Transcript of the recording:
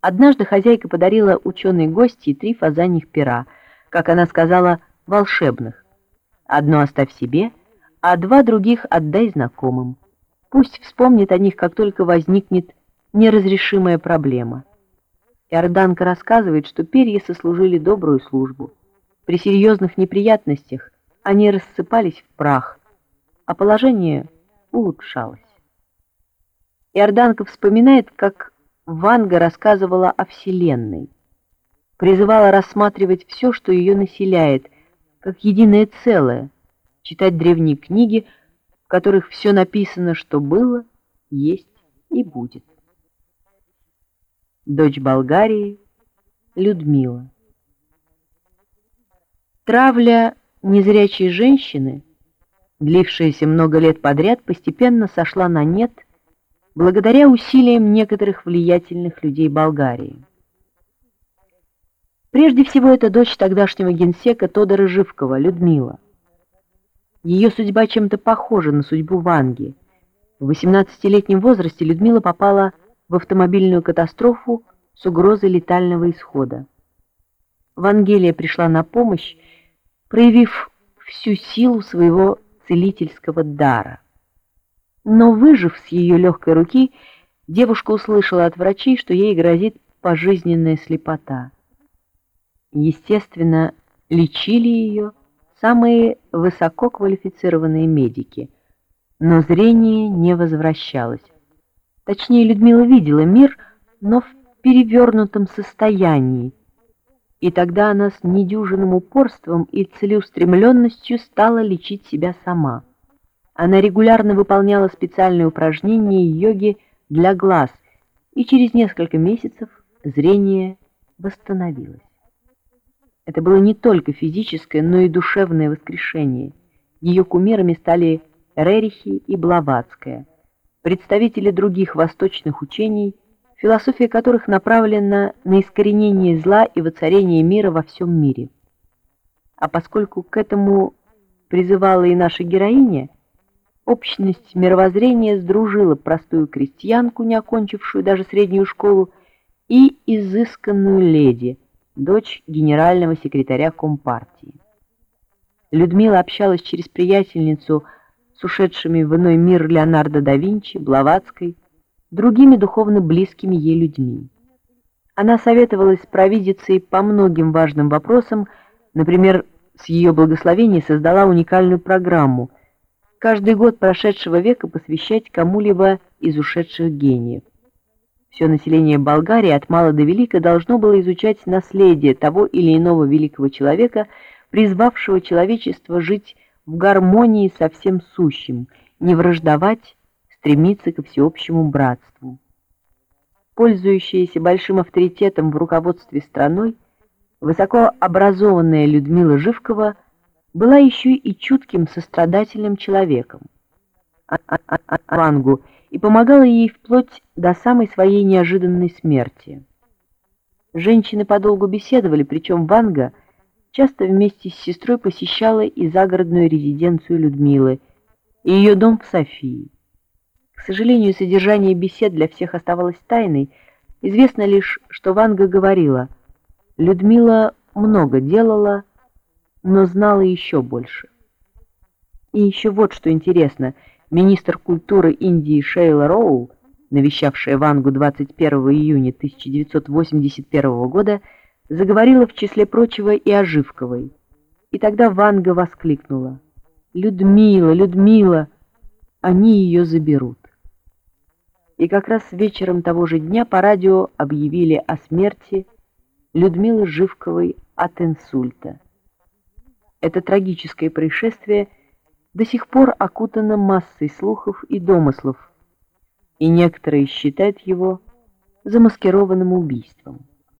Однажды хозяйка подарила ученой гости три фазаньих пера, как она сказала, волшебных. Одно оставь себе, а два других отдай знакомым. Пусть вспомнит о них, как только возникнет неразрешимая проблема. Иорданка рассказывает, что перья сослужили добрую службу. При серьезных неприятностях они рассыпались в прах, а положение улучшалось. Иорданка вспоминает, как Ванга рассказывала о Вселенной, призывала рассматривать все, что ее населяет, как единое целое, читать древние книги, в которых все написано, что было, есть и будет. Дочь Болгарии Людмила Травля незрячей женщины, длившаяся много лет подряд, постепенно сошла на нет благодаря усилиям некоторых влиятельных людей Болгарии. Прежде всего, это дочь тогдашнего генсека Тодора Живкова, Людмила. Ее судьба чем-то похожа на судьбу Ванги. В 18-летнем возрасте Людмила попала в автомобильную катастрофу с угрозой летального исхода. Вангелия пришла на помощь, проявив всю силу своего целительского дара. Но, выжив с ее легкой руки, девушка услышала от врачей, что ей грозит пожизненная слепота. Естественно, лечили ее самые высококвалифицированные медики, но зрение не возвращалось. Точнее, Людмила видела мир, но в перевернутом состоянии, и тогда она с недюжинным упорством и целеустремленностью стала лечить себя сама. Она регулярно выполняла специальные упражнения йоги для глаз, и через несколько месяцев зрение восстановилось. Это было не только физическое, но и душевное воскрешение. Ее кумирами стали Рерихи и Блаватская, представители других восточных учений – философия которых направлена на искоренение зла и воцарение мира во всем мире. А поскольку к этому призывала и наша героиня, общность мировоззрения сдружила простую крестьянку, не окончившую даже среднюю школу, и изысканную леди, дочь генерального секретаря Компартии. Людмила общалась через приятельницу с ушедшими в иной мир Леонардо да Винчи, Блаватской, другими духовно близкими ей людьми. Она советовалась с провидицей по многим важным вопросам, например, с ее благословения создала уникальную программу каждый год прошедшего века посвящать кому-либо из ушедших гениев. Все население Болгарии от мала до велика должно было изучать наследие того или иного великого человека, призвавшего человечество жить в гармонии со всем сущим, не враждовать стремиться ко всеобщему братству. Пользующаяся большим авторитетом в руководстве страной, высокообразованная Людмила Живкова была еще и чутким сострадательным человеком. Вангу и помогала ей вплоть до самой своей неожиданной смерти. Женщины подолгу беседовали, причем Ванга часто вместе с сестрой посещала и загородную резиденцию Людмилы, и ее дом в Софии. К сожалению, содержание бесед для всех оставалось тайной. Известно лишь, что Ванга говорила, Людмила много делала, но знала еще больше. И еще вот что интересно, министр культуры Индии Шейла Роу, навещавшая Вангу 21 июня 1981 года, заговорила в числе прочего и о Живковой. И тогда Ванга воскликнула. «Людмила, Людмила, они ее заберут» и как раз вечером того же дня по радио объявили о смерти Людмилы Живковой от инсульта. Это трагическое происшествие до сих пор окутано массой слухов и домыслов, и некоторые считают его замаскированным убийством.